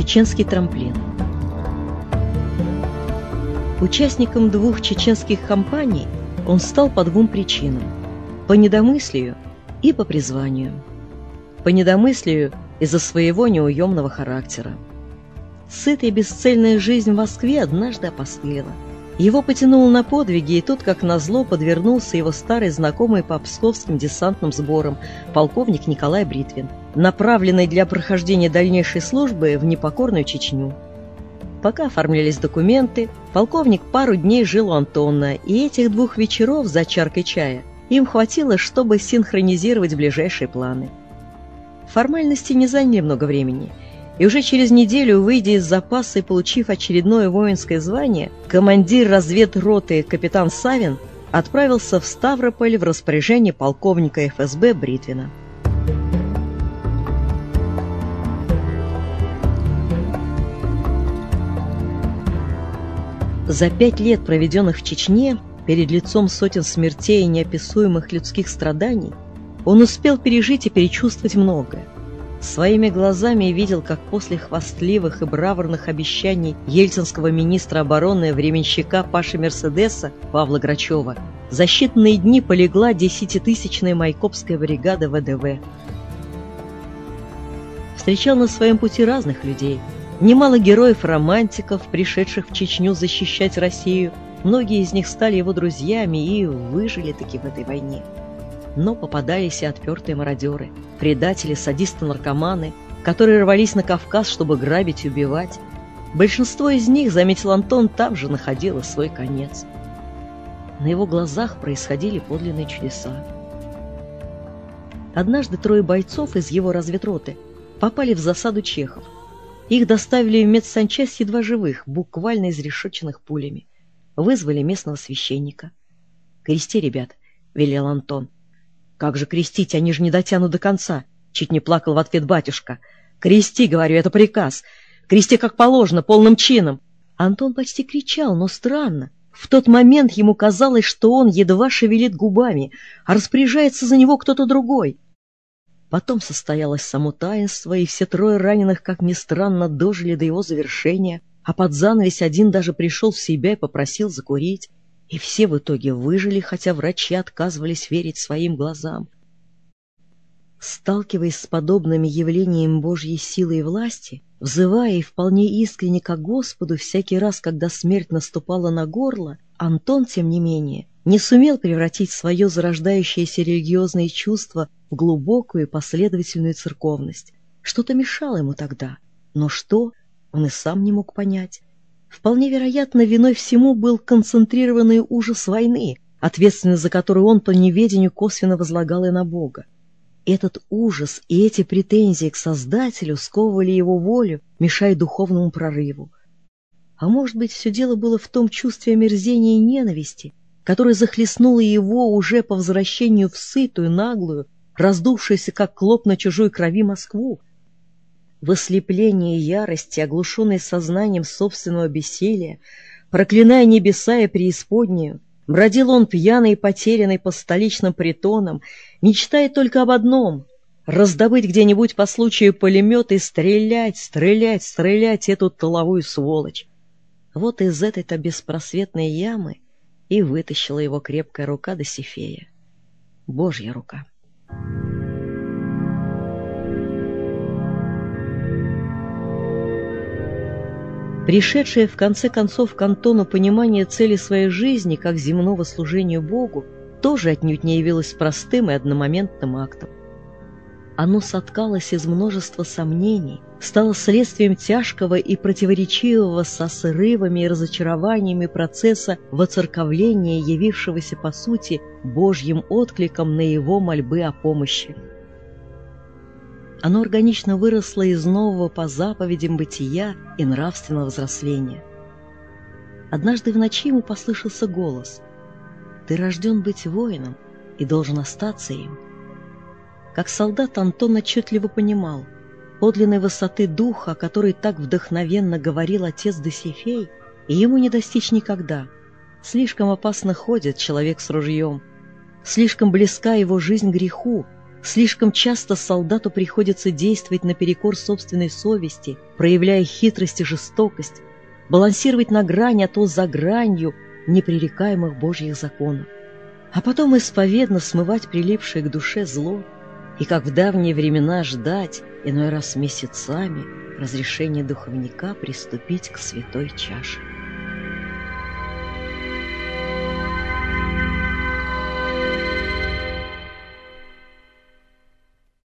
Чеченский трамплин. Участником двух чеченских кампаний он стал по двум причинам – по недомыслию и по призванию. По недомыслию из-за своего неуемного характера. Сытая бесцельная жизнь в Москве однажды опостылила. Его потянуло на подвиги, и тут, как назло, подвернулся его старый знакомый по псковским десантным сборам, полковник Николай Бритвин, направленный для прохождения дальнейшей службы в непокорную Чечню. Пока оформлялись документы, полковник пару дней жил у Антона, и этих двух вечеров за чаркой чая им хватило, чтобы синхронизировать ближайшие планы. Формальности не заняли много времени, и уже через неделю, выйдя из запаса и получив очередное воинское звание, командир разведроты капитан Савин отправился в Ставрополь в распоряжение полковника ФСБ Бритвина. За пять лет, проведенных в Чечне, перед лицом сотен смертей и неописуемых людских страданий, он успел пережить и перечувствовать многое. Своими глазами видел, как после хвастливых и браворных обещаний ельцинского министра обороны временщика Паши Мерседеса Павла Грачева за считанные дни полегла десятитысячная майкопская бригада ВДВ. Встречал на своем пути разных людей – Немало героев-романтиков, пришедших в Чечню защищать Россию, многие из них стали его друзьями и выжили таки в этой войне. Но попадались и отпертые мародеры, предатели, садисты-наркоманы, которые рвались на Кавказ, чтобы грабить и убивать. Большинство из них, заметил Антон, там же находило свой конец. На его глазах происходили подлинные чудеса. Однажды трое бойцов из его разведроты попали в засаду чехов – их доставили в медсанчасть едва живых, буквально изрешеченных пулями. Вызвали местного священника. «Крести, ребят», — велел Антон. «Как же крестить? Они же не дотянут до конца!» Чуть не плакал в ответ батюшка. «Крести, — говорю, — это приказ. Крести как положено, полным чином». Антон почти кричал, но странно. В тот момент ему казалось, что он едва шевелит губами, а распоряжается за него кто-то другой. Потом состоялось само таинство, и все трое раненых, как ни странно, дожили до его завершения, а под занавес один даже пришел в себя и попросил закурить. И все в итоге выжили, хотя врачи отказывались верить своим глазам. Сталкиваясь с подобными явлениями Божьей силы и власти, взывая и вполне искренне к Господу всякий раз, когда смерть наступала на горло, Антон, тем не менее, не сумел превратить свое зарождающееся религиозное чувство в глубокую и последовательную церковность. Что-то мешало ему тогда, но что, он и сам не мог понять. Вполне вероятно, виной всему был концентрированный ужас войны, ответственность за которую он по неведению косвенно возлагал и на Бога. Этот ужас и эти претензии к Создателю сковывали его волю, мешая духовному прорыву. А может быть, все дело было в том чувстве омерзения и ненависти, которое захлестнуло его уже по возвращению в сытую, наглую, раздувшуюся, как клоп на чужой крови Москву. В ослеплении ярости, оглушенной сознанием собственного бессилия, проклиная небеса и преисподнюю, бродил он пьяный и потерянный по столичным притонам, мечтая только об одном — раздобыть где-нибудь по случаю пулемет и стрелять, стрелять, стрелять эту толовую сволочь. Вот из этой-то беспросветной ямы и вытащила его крепкая рука Досифея. Божья рука. Пришедшее в конце концов к Антону понимание цели своей жизни как земного служения Богу тоже отнюдь не явилось простым и одномоментным актом. Оно соткалось из множества сомнений, стало следствием тяжкого и противоречивого со срывами и разочарованиями процесса воцерковления, явившегося, по сути, Божьим откликом на его мольбы о помощи. Оно органично выросло из нового по заповедям бытия и нравственного взросления. Однажды в ночи ему послышался голос «Ты рожден быть воином и должен остаться им». Как солдат Антон отчетливо понимал, подлинной высоты духа, о которой так вдохновенно говорил отец Досифей, ему не достичь никогда. Слишком опасно ходит человек с ружьем, слишком близка его жизнь греху, Слишком часто солдату приходится действовать наперекор собственной совести, проявляя хитрость и жестокость, балансировать на грани, а то за гранью непререкаемых Божьих законов. А потом исповедно смывать прилипшее к душе зло, и, как в давние времена, ждать, иной раз месяцами, разрешения духовника приступить к святой чаше.